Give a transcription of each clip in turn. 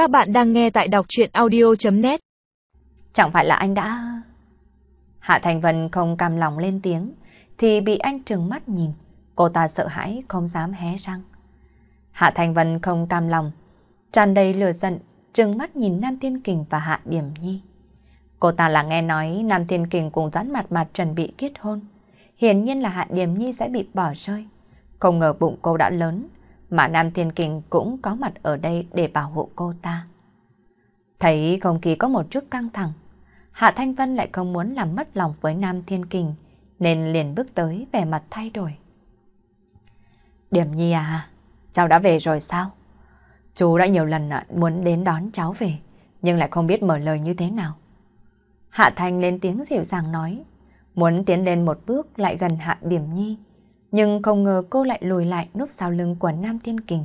Các bạn đang nghe tại đọc chuyện audio.net Chẳng phải là anh đã... Hạ Thành Vân không cam lòng lên tiếng, thì bị anh trừng mắt nhìn. Cô ta sợ hãi không dám hé răng. Hạ Thành Vân không cam lòng, tràn đầy lửa giận, trừng mắt nhìn Nam Thiên Kình và Hạ Điểm Nhi. Cô ta là nghe nói Nam Thiên Kình cùng doãn mặt mặt chuẩn bị kết hôn. Hiển nhiên là Hạ Điểm Nhi sẽ bị bỏ rơi. Không ngờ bụng cô đã lớn, mà Nam Thiên Kình cũng có mặt ở đây để bảo hộ cô ta. Thấy không khí có một chút căng thẳng, Hạ Thanh Vân lại không muốn làm mất lòng với Nam Thiên Kình, nên liền bước tới vẻ mặt thay đổi. Điểm Nhi à, cháu đã về rồi sao? Chú đã nhiều lần à, muốn đến đón cháu về, nhưng lại không biết mở lời như thế nào. Hạ Thanh lên tiếng dịu dàng nói, muốn tiến lên một bước lại gần Hạ Điểm Nhi, nhưng không ngờ cô lại lùi lại núp sau lưng của Nam Thiên Kình.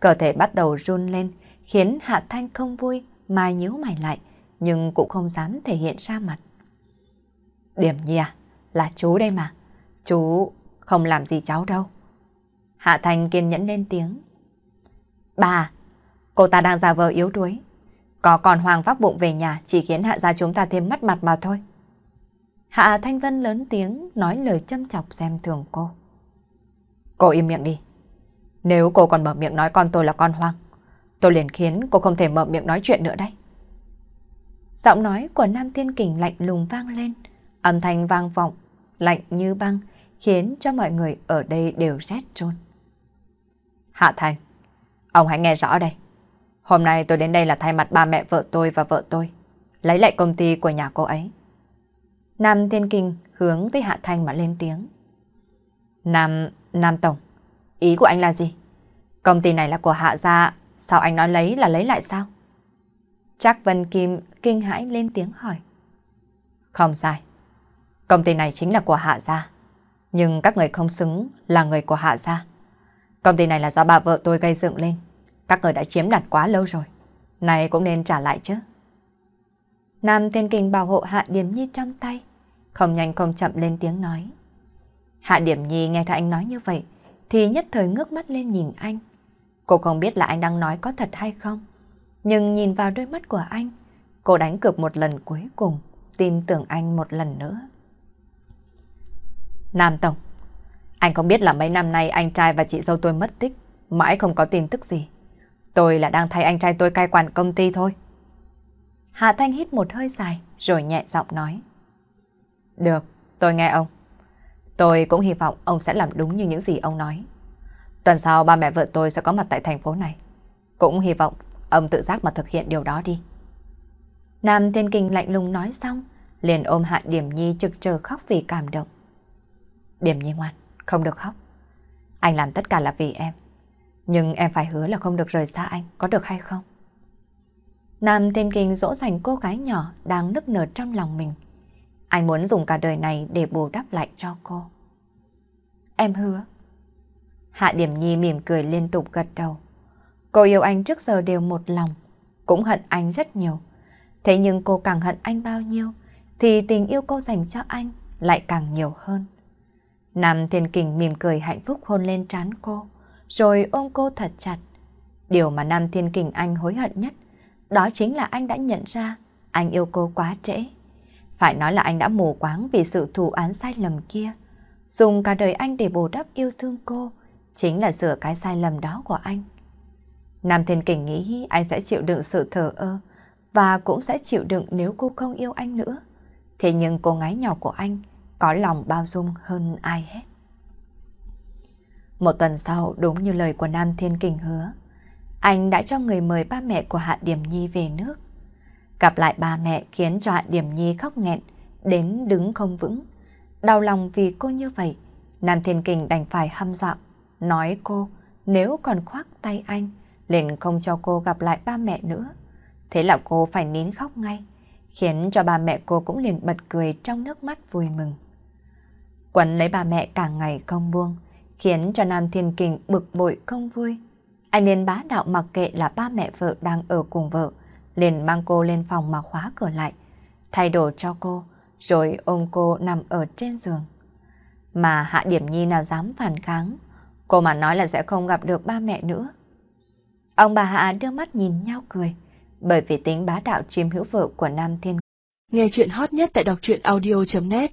Cơ thể bắt đầu run lên, khiến Hạ Thanh không vui mà nhíu mày lại, nhưng cũng không dám thể hiện ra mặt. Điểm nhi à, là chú đây mà, chú không làm gì cháu đâu. Hạ Thanh kiên nhẫn lên tiếng. Bà, cô ta đang giả vờ yếu đuối. Có còn hoàng vác bụng về nhà chỉ khiến hạ gia chúng ta thêm mất mặt mà thôi. Hạ Thanh Vân lớn tiếng nói lời châm chọc xem thường cô. Cô im miệng đi. Nếu cô còn mở miệng nói con tôi là con hoang, tôi liền khiến cô không thể mở miệng nói chuyện nữa đây. Giọng nói của Nam Thiên Kình lạnh lùng vang lên, âm thanh vang vọng, lạnh như băng, khiến cho mọi người ở đây đều rét trôn. Hạ Thành, ông hãy nghe rõ đây. Hôm nay tôi đến đây là thay mặt ba mẹ vợ tôi và vợ tôi, lấy lại công ty của nhà cô ấy. Nam Thiên Kinh hướng tới Hạ Thanh mà lên tiếng. Nam, Nam Tổng, ý của anh là gì? Công ty này là của Hạ gia, sao anh nói lấy là lấy lại sao? Chắc Vân Kim kinh hãi lên tiếng hỏi. Không sai, công ty này chính là của Hạ gia, nhưng các người không xứng là người của Hạ gia. Công ty này là do bà vợ tôi gây dựng lên, các người đã chiếm đoạt quá lâu rồi, này cũng nên trả lại chứ. Nam Thiên Kinh bảo hộ Hạ Điềm Nhi trong tay, không nhanh không chậm lên tiếng nói. Hạ Điểm Nhi nghe thấy anh nói như vậy, thì nhất thời ngước mắt lên nhìn anh. Cô không biết là anh đang nói có thật hay không, nhưng nhìn vào đôi mắt của anh, cô đánh cược một lần cuối cùng, tin tưởng anh một lần nữa. Nam Tổng, anh không biết là mấy năm nay anh trai và chị dâu tôi mất tích, mãi không có tin tức gì. Tôi là đang thay anh trai tôi cai quản công ty thôi. Hạ Thanh hít một hơi dài rồi nhẹ giọng nói. Được, tôi nghe ông. Tôi cũng hy vọng ông sẽ làm đúng như những gì ông nói. Tuần sau ba mẹ vợ tôi sẽ có mặt tại thành phố này. Cũng hy vọng ông tự giác mà thực hiện điều đó đi. Nam Thiên Kinh lạnh lùng nói xong, liền ôm Hạ Điểm Nhi trực chờ khóc vì cảm động. Điểm Nhi ngoan, không được khóc. Anh làm tất cả là vì em. Nhưng em phải hứa là không được rời xa anh, có được hay không? Nam Thiên Kinh dỗ dành cô gái nhỏ đang nức nở trong lòng mình. Anh muốn dùng cả đời này để bù đắp lại cho cô. Em hứa. Hạ Điểm Nhi mỉm cười liên tục gật đầu. Cô yêu anh trước giờ đều một lòng, cũng hận anh rất nhiều. Thế nhưng cô càng hận anh bao nhiêu, thì tình yêu cô dành cho anh lại càng nhiều hơn. Nam Thiên Kình mỉm cười hạnh phúc hôn lên trán cô, rồi ôm cô thật chặt. Điều mà Nam Thiên Kình anh hối hận nhất, đó chính là anh đã nhận ra anh yêu cô quá trễ. Phải nói là anh đã mù quáng vì sự thù án sai lầm kia. Dùng cả đời anh để bù đắp yêu thương cô, chính là sửa cái sai lầm đó của anh. Nam Thiên Kình nghĩ anh sẽ chịu đựng sự thờ ơ và cũng sẽ chịu đựng nếu cô không yêu anh nữa. Thế nhưng cô gái nhỏ của anh có lòng bao dung hơn ai hết. Một tuần sau, đúng như lời của Nam Thiên Kình hứa, anh đã cho người mời ba mẹ của Hạ Điểm Nhi về nước. Gặp lại ba mẹ khiến cho Hạ Điểm Nhi khóc nghẹn, đến đứng không vững. Đau lòng vì cô như vậy, Nam Thiên Kình đành phải hăm dọa, nói cô nếu còn khoác tay anh, liền không cho cô gặp lại ba mẹ nữa. Thế là cô phải nín khóc ngay, khiến cho ba mẹ cô cũng liền bật cười trong nước mắt vui mừng. Quấn lấy ba mẹ cả ngày không buông, khiến cho Nam Thiên Kình bực bội không vui. Anh liền bá đạo mặc kệ là ba mẹ vợ đang ở cùng vợ, liền mang cô lên phòng mà khóa cửa lại, thay đồ cho cô, rồi ôm cô nằm ở trên giường. Mà Hạ Điểm Nhi nào dám phản kháng, cô mà nói là sẽ không gặp được ba mẹ nữa. Ông bà Hạ đưa mắt nhìn nhau cười, bởi vì tính bá đạo chiếm hữu vợ của Nam Thiên. Nghe chuyện hot nhất tại đọc truyện audio.net